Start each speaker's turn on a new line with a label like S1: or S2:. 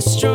S1: strong.